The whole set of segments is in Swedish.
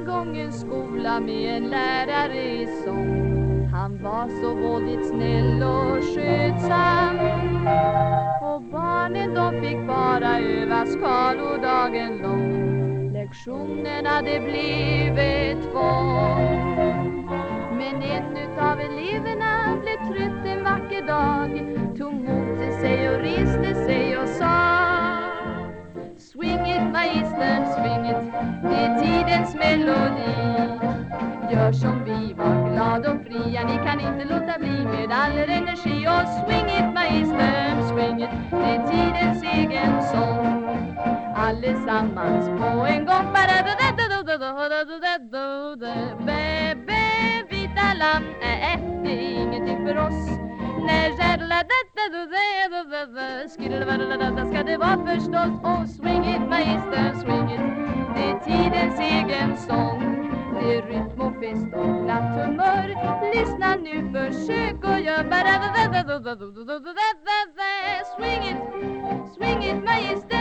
en gång en skola med en lärare i sång Han var så våldigt snäll och skötsam. Och barnen de fick bara öva skalor dagen lång. Lektionerna det blev ett tvång Men en utav eleverna blev trött en vacker dag. Ja, vi ni kan inte låta bli med all er energi Och swing it magistern, swing it, det är tidens egen sång Allesammans på en gång Bebe, vita lamm, äh, det är ingenting för oss när ska det vara förstås Och swing it magister, glatt humör. Lyssna nu, försök och gör Swing it, swing it majestät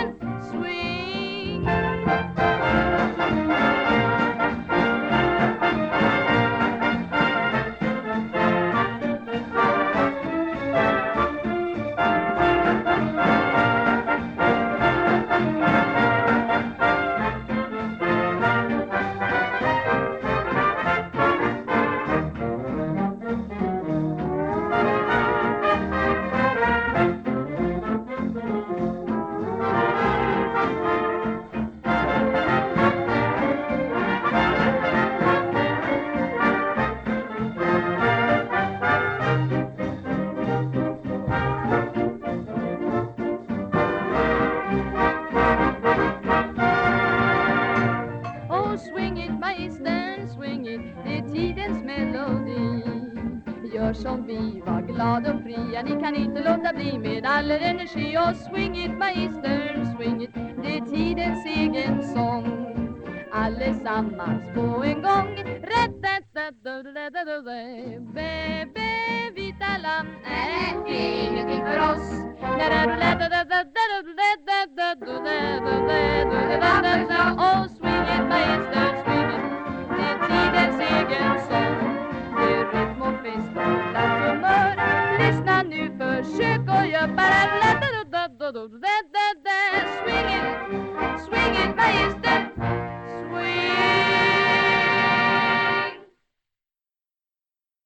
sjunger det är tidens melodi. Gör som vi, var glad och fria. Ni kan inte låta bli med all energi. Och swing it magister, swing it. Det är tidens egen sång. Allesammans på en gång. Bebe, vita lamm. Nej, det är ingenting för oss. Gör bara Swing it, swing it, maestro.